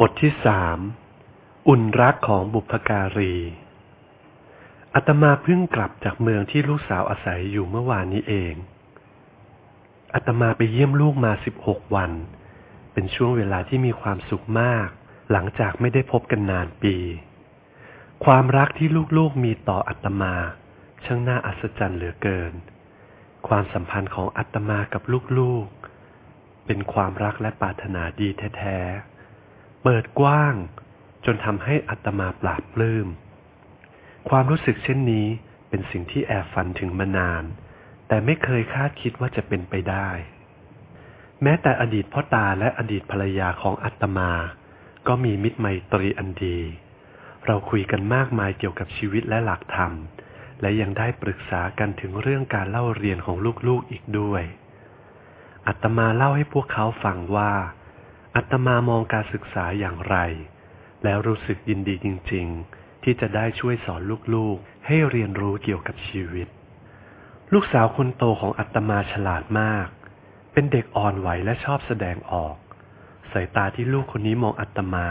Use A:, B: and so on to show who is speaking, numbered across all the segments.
A: บทที่สามอุ่นรักของบุพการี อาตมาเพิ่งกลับจากเมืองที่ลูกสาวอาศัยอยู่เมื่อวานนี้เอง อาตมาไปเยี่ยมลูกมาสิบหกวัน เป็นช่วงเวลาที่มีความสุขมาก หลังจากไม่ได้พบกันนานปี ความรักที่ลูกๆมีต่ออาตมาช่างน่าอัศจรรย์เหลือเกิน ความสัมพันธ์ของอาตมากับลูกๆ เป็นความรักและปรารถนาดีแท้ๆ เปิดกว้าง จนทำให้อาตมาปราบปลื้ม ความรู้สึกเช่นนี้เป็นสิ่งที่แอบฝันถึงมานาน แต่ไม่เคยคาดคิดว่าจะเป็นไปได้ แม้แต่อดีตพ่อตาและอดีตภรรยาของอาตมา ก็มีมิตรไมตรีอันดี เราคุยกันมากมายเกี่ยวกับชีวิตและหลักธรรม และยังได้ปรึกษากันถึงเรื่องการเล่าเรียนของลูกๆอีกด้วยอาตมาเล่าให้พวกเขาฟังว่า อาตมามองการศึกษาอย่างไร แล้วรู้สึกยินดีจริง ๆ ที่จะได้ช่วยสอนลูกๆ ให้เรียนรู้เกี่ยวกับชีวิต ลูกสาวคนโตของอาตมาฉลาดมาก เป็นเด็กอ่อนไหวและชอบแสดงออก สายตาที่ลูกคนนี้มองอาตมา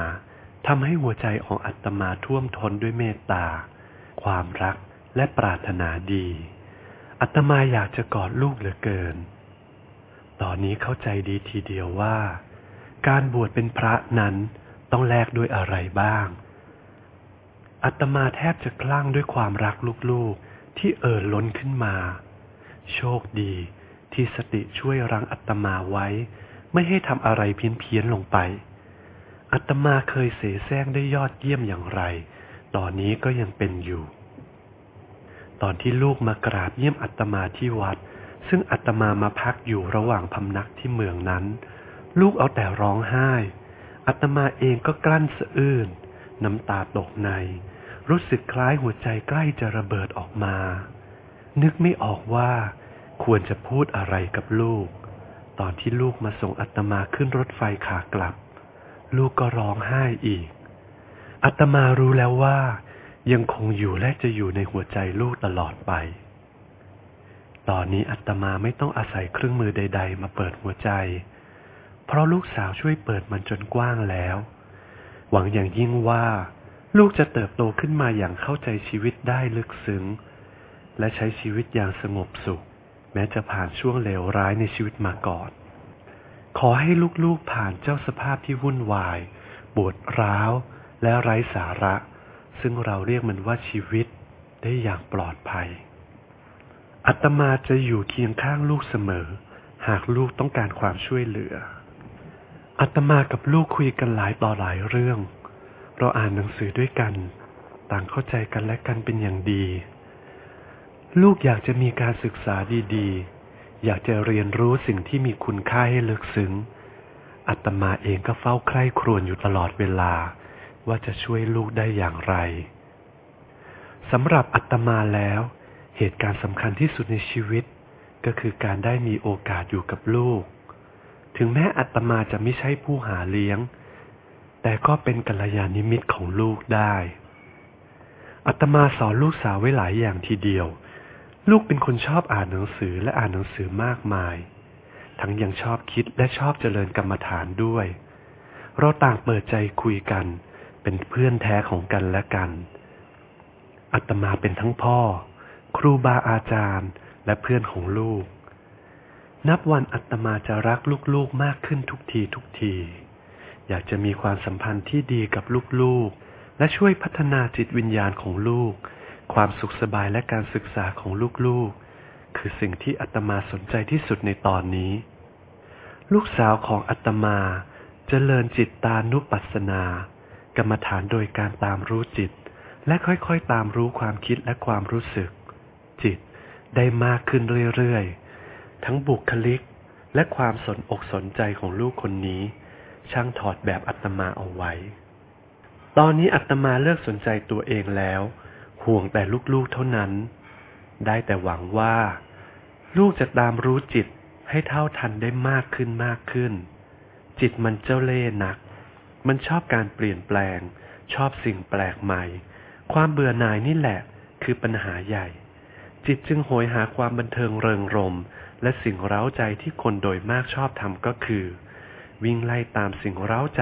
A: ทำให้หัวใจของอาตมาท่วมท้นด้วยเมตตา ความรักและปรารถนาดีอาตมาอยากจะกอดลูกเหลือเกิน ตอนนี้เข้าใจดีทีเดียวว่า การบวชเป็นพระนั้นต้องแลกด้วยอะไรบ้างอาตมาแทบจะคลั่งด้วยความรักลูกๆที่เอ่อล้นขึ้นมา โชคดีที่สติช่วยรังอาตมาไว้ ไม่ให้ทำอะไรเพี้ยนๆลงไปอาตมาเคยเสแสร้งได้ยอดเยี่ยมอย่างไร ตอนนี้ก็ยังเป็นอยู่ ตอนที่ลูกมากราบเยี่ยมอาตมาที่วัด ซึ่งอาตมามาพักอยู่ระหว่างพำนักที่เมืองนั้น ลูกเอาแต่ร้องไห้อาตมาเองก็กลั้นสะอื้น น้ำตาตกใน รู้สึกคล้ายหัวใจใกล้จะระเบิดออกมา นึกไม่ออกว่าควรจะพูดอะไรกับลูก ตอนที่ลูกมาส่งอาตมาขึ้นรถไฟขากลับ ลูกก็ร้องไห้อีกอาตมารู้แล้วว่า ยังคงอยู่และจะอยู่ในหัวใจลูกตลอดไป ตอนนี้อาตมาไม่ต้องอาศัยเครื่องมือใด ๆ มาเปิดหัวใจ ราะลูกสาวช่วยเปิดมันจนกว้างแล้ว หวังอย่างยิ่งว่า ลูกจะเติบโตขึ้นมาอย่างเข้าใจชีวิตได้ลึกซึ้ง และใช้ชีวิตอย่างสงบสุข แม้จะผ่านช่วงเลวร้ายในชีวิตมาก่อน ขอให้ลูกๆผ่านเจ้าสภาพที่วุ่นวายปวดร้าว และไร้สาระ ซึ่งเราเรียกมันว่าชีวิตได้อย่างปลอดภัยอาตมาจะอยู่เคียงข้างลูกเสมอ หากลูกต้องการความช่วยเหลือ อาตมากับลูกคุยกันหลายต่อหลายเรื่อง เราอ่านหนังสือด้วยกัน ต่างเข้าใจกันและกันเป็นอย่างดี ลูกอยากจะมีการศึกษาดีๆ อยากจะเรียนรู้สิ่งที่มีคุณค่าให้ลึกซึ้งอาตมาเองก็เฝ้าใคร่ครวญอยู่ตลอดเวลา ว่าจะช่วยลูกได้อย่างไรสำหรับอาตมาแล้ว เหตุการณ์สำคัญที่สุดในชีวิต ก็คือการได้มีโอกาสอยู่กับลูก ถึงแม้อาตมาจะไม่ใช่ผู้หาเลี้ยง แต่ก็เป็นกัลยาณมิตรของลูกได้อาตมาสอนลูกสาวไว้หลายอย่างทีเดียว ลูกเป็นคนชอบอ่านหนังสือและอ่านหนังสือมากมาย ทั้งยังชอบคิดและชอบเจริญกรรมฐานด้วย เราต่างเปิดใจคุยกัน เป็นเพื่อนแท้ของกันและกันอาตมาเป็นทั้งพ่อ ครูบาอาจารย์และเพื่อนของลูก นับวันอาตมาจะรักลูกๆมากขึ้นทุกทีทุกที อยากจะมีความสัมพันธ์ที่ดีกับลูกๆ และช่วยพัฒนาจิตวิญญาณของลูก ความสุขสบายและการศึกษาของลูกๆ คือสิ่งที่อาตมาสนใจที่สุดในตอนนี้ ลูกสาวของอาตมาจเจริญจิตตานุปัสสนา กรรมฐานโดยการตามรู้จิต และค่อยๆตามรู้ความคิดและความรู้สึก จิตได้มากขึ้นเรื่อยๆ ทั้งบุคลิก และความสนอกสนใจของลูกคนนี้ ช่างถอดแบบอาตมาเอาไว้ ตอนนี้อาตมาเลิกสนใจตัวเองแล้ว ห่วงแต่ลูกๆเท่านั้น ได้แต่หวังว่า ลูกจะตามรู้จิตให้เท่าทันได้มากขึ้นมากขึ้น จิตมันเจ้าเล่ห์นัก มันชอบการเปลี่ยนแปลง ชอบสิ่งแปลกใหม่ ความเบื่อหน่ายนี่แหละคือปัญหาใหญ่ จิตจึงโหยหาความบันเทิงเริงรม และสิ่งเร้าใจที่คนโดยมากชอบทำก็คือ วิ่งไล่ตามสิ่งเร้าใจ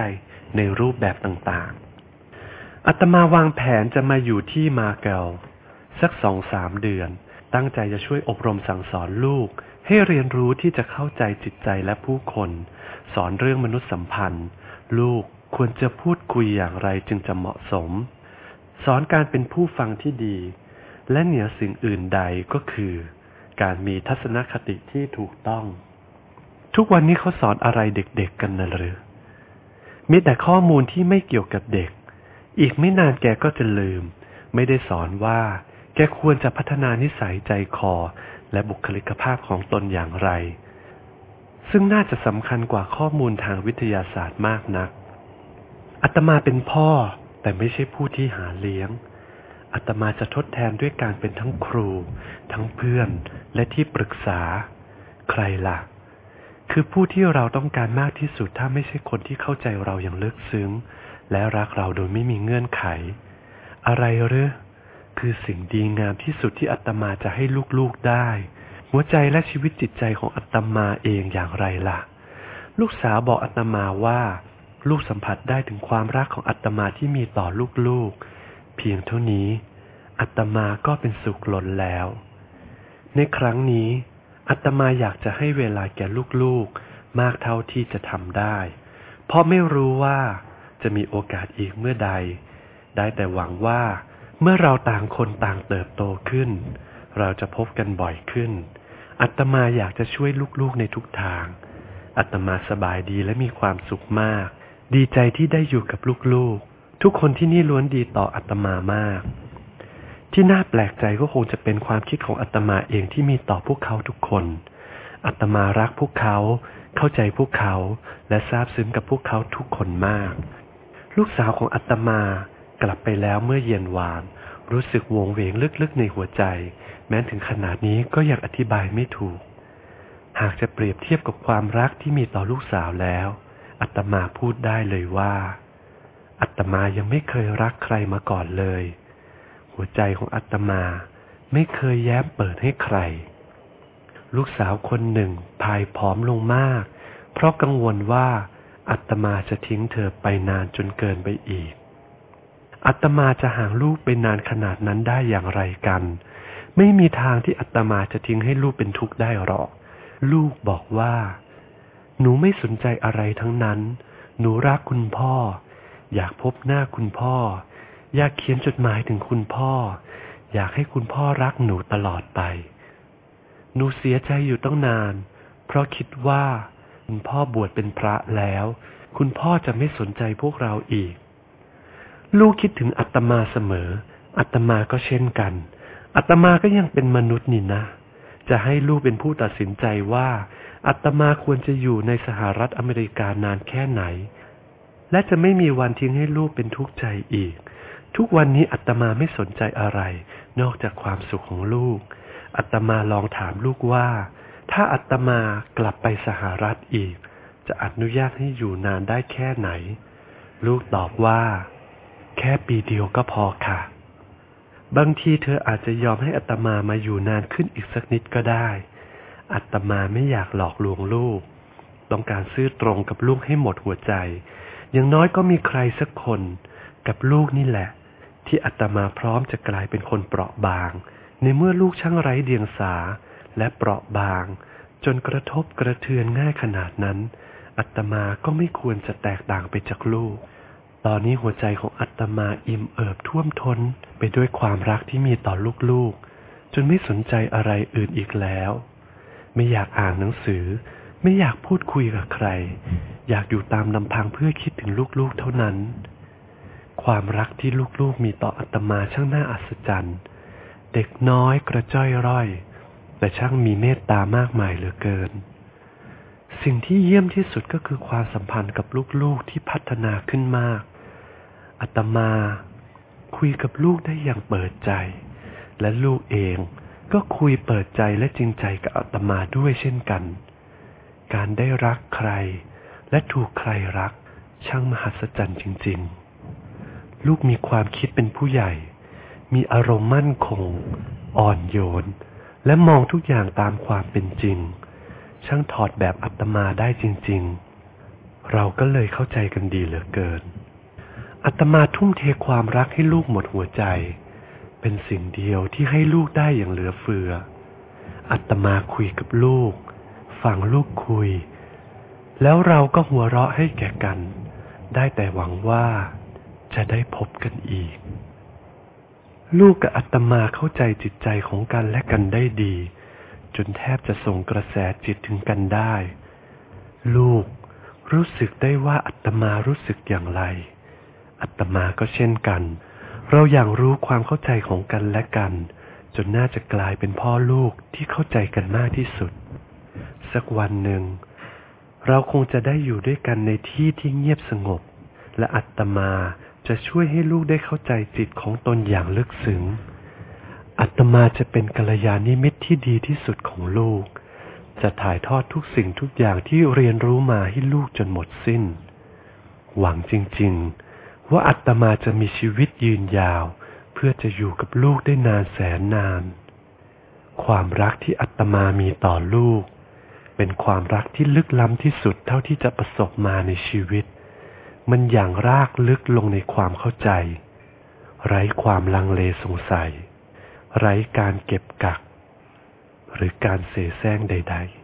A: ในรูปแบบต่างๆ อัตมาวางแผนจะมาอยู่ที่มาเกลสักสองสามเดือน ตั้งใจจะช่วยอบรมสั่งสอนลูก ให้เรียนรู้ที่จะเข้าใจจิตใจและผู้คน สอนเรื่องมนุษยสัมพันธ์ ลูกควรจะพูดคุยอย่างไรจึงจะเหมาะสม สอนการเป็นผู้ฟังที่ดี และเหนือสิ่งอื่นใดก็คือ การมีทัศนคติที่ถูกต้อง ทุกวันนี้เขาสอนอะไรเด็กๆกันนะหรือมีแต่ข้อมูลที่ไม่เกี่ยวกับเด็ก อีกไม่นานแกก็จะลืม ไม่ได้สอนว่า แกควรจะพัฒนานิสัยใจคอ และบุคลิกภาพของตนอย่างไร ซึ่งน่าจะสำคัญกว่าข้อมูลทางวิทยาศาสตร์มากนัก อัตมาเป็นพ่อแต่ไม่ใช่ผู้ที่หาเลี้ยง อัตมาจะทดแทนด้วยการเป็นทั้งครู ทั้งเพื่อนและที่ปรึกษา ใครล่ะ คือผู้ที่เราต้องการมากที่สุดถ้าไม่ใช่คนที่เข้าใจเราอย่างลึกซึ้ง และรักเราโดยไม่มีเงื่อนไข อะไรหรือคือสิ่งดีงามที่สุดที่อัตมาจะให้ลูกๆได้ หัวใจและชีวิตจิตใจของอัตมาเองอย่างไรล่ะ ลูกสาวบอกอัตมาว่า ลูกสัมผัสได้ถึงความรักของอัตมาที่มีต่อลูกๆ พียงเท่านี้ อัตมาก็เป็นสุขล้นแล้ว ในครั้งนี้ อัตมาอยากจะให้เวลาแก่ลูกๆ มากเท่าที่จะทำได้ เพราะไม่รู้ว่าจะมีโอกาสอีกเมื่อใด ได้แต่หวังว่า เมื่อเราต่างคนต่างเติบโตขึ้น เราจะพบกันบ่อยขึ้น อัตมาอยากจะช่วยลูกๆในทุกทาง อัตมาสบายดีและมีความสุขมาก ดีใจที่ได้อยู่กับลูกๆ ทุกคนที่นี่ล้วนดีต่ออัตมามาก ที่น่าแปลกใจก็คงจะเป็นความคิดของอัตมาเองที่มีต่อพวกเขาทุกคน อัตมารักพวกเขา เข้าใจพวกเขา และซาบซึ้งกับพวกเขาทุกคนมาก ลูกสาวของอัตมากลับไปแล้วเมื่อเย็นวาน รู้สึกวงเวงลึกๆในหัวใจ แม้ถึงขนาดนี้ก็ยังอธิบายไม่ถูก หากจะเปรียบเทียบกับความรักที่มีต่อลูกสาวแล้ว อัตมาพูดได้เลยว่า อัตมายังไม่เคยรักใครมาก่อนเลย หัวใจของอัตมาไม่เคยแย้มเปิดให้ใคร ลูกสาวคนหนึ่งพายผอมลงมาก เพราะกังวลว่าอัตมาจะทิ้งเธอไปนานจนเกินไปอีก อัตมาจะห่างลูกไปนานขนาดนั้นได้อย่างไรกัน ไม่มีทางที่อัตมาจะทิ้งให้ลูกเป็นทุกข์ได้หรอก ลูกบอกว่า หนูไม่สนใจอะไรทั้งนั้น หนูรักคุณพ่อ อยากพบหน้าคุณพ่อ อยากเขียนจดหมายถึงคุณพ่อ อยากให้คุณพ่อรักหนูตลอดไป หนูเสียใจอยู่ตั้งนาน เพราะคิดว่า คุณพ่อบวชเป็นพระแล้ว คุณพ่อจะไม่สนใจพวกเราอีก ลูกคิดถึงอัตมาเสมอ อัตมาก็เช่นกัน อัตมาก็ยังเป็นมนุษย์นี่นะ จะให้ลูกเป็นผู้ตัดสินใจว่า อัตมาควรจะอยู่ในสหรัฐอเมริกานานแค่ไหน และจะไม่มีวันทิ้งให้ลูกเป็นทุกข์ใจอีก ทุกวันนี้อัตมาไม่สนใจอะไร นอกจากความสุขของลูก อัตมาลองถามลูกว่า ถ้าอัตมากลับไปสหรัฐอีก จะอนุญาตให้อยู่นานได้แค่ไหน ลูกตอบว่า แค่ปีเดียวก็พอค่ะ บางทีเธออาจจะยอมให้อัตมามาอยู่นานขึ้นอีกสักนิดก็ได้ อัตมาไม่อยากหลอกลวงลูก ต้องการซื่อตรงกับลูกให้หมดหัวใจ อย่างน้อยก็มีใครสักคนกับลูกนี่แหละ ที่อัตมาพร้อมจะกลายเป็นคนเปราะบาง ในเมื่อลูกช่างไร้เดียงสาและเปราะบาง จนกระทบกระเทือนง่ายขนาดนั้น อัตมาก็ไม่ควรจะแตกต่างไปจากลูก ตอนนี้หัวใจของอัตมาอิ่มเอิบท่วมท้นไปด้วยความรักที่มีต่อลูกๆ จนไม่สนใจอะไรอื่นอีกแล้ว ไม่อยากอ่านหนังสือ ไม่อยากพูดคุยกับใคร อยากอยู่ตามลำพังเพื่อคิดถึงลูกๆเท่านั้น ความรักที่ลูกๆมีต่ออัตมาช่างน่าอัศจรรย์ เด็กน้อยกระจ้อยร่อย แต่ช่างมีเมตตามากมายเหลือเกิน สิ่งที่เยี่ยมที่สุดก็คือความสัมพันธ์กับลูกๆที่พัฒนาขึ้นมาก อัตมาคุยกับลูกได้อย่างเปิดใจ และลูกเองก็คุยเปิดใจและจริงใจกับอัตมาด้วยเช่นกัน การได้รักใคร และถูกใครรัก ช่างมหัศจรรย์จริง ๆ ลูกมีความคิดเป็นผู้ใหญ่ มีอารมณ์มั่นคง อ่อนโยน และมองทุกอย่างตามความเป็นจริง ช่างถอดแบบอัตมาได้จริง ๆ เราก็เลยเข้าใจกันดีเหลือเกิน อัตมาทุ่มเทความรักให้ลูกหมดหัวใจ เป็นสิ่งเดียวที่ให้ลูกได้อย่างเหลือเฟือ อัตมาคุยกับลูก ฟังลูกคุย แล้วเราก็หัวเราะให้แก่กัน ได้แต่หวังว่าจะได้พบกันอีก ลูกกับอัตมาเข้าใจจิตใจของกันและกันได้ดี จนแทบจะส่งกระแสจิตถึงกันได้ ลูกรู้สึกได้ว่าอัตมารู้สึกอย่างไร อัตมาก็เช่นกัน เราอย่างรู้ความเข้าใจของกันและกัน จนน่าจะกลายเป็นพ่อลูกที่เข้าใจกันมากที่สุด สักวันหนึ่ง เราคงจะได้อยู่ด้วยกันในที่ที่เงียบสงบ และอัตมาจะช่วยให้ลูกได้เข้าใจจิตของตนอย่างลึกซึ้ง อัตมาจะเป็นกัลยาณิมิตรที่ดีที่สุดของลูก จะถ่ายทอดทุกสิ่งทุกอย่างที่เรียนรู้มาให้ลูกจนหมดสิ้น หวังจริงๆ ว่าอัตมาจะมีชีวิตยืนยาว เพื่อจะอยู่กับลูกได้นานแสนนาน ความรักที่อัตมามีต่อลูก เป็นความรักที่ลึกล้ำที่สุดเท่าที่จะประสบมาในชีวิต มันอย่างรากลึกลงในความเข้าใจ ไร้ความลังเลสงสัย ไร้การเก็บกัก หรือการเสแสร้งใด ๆ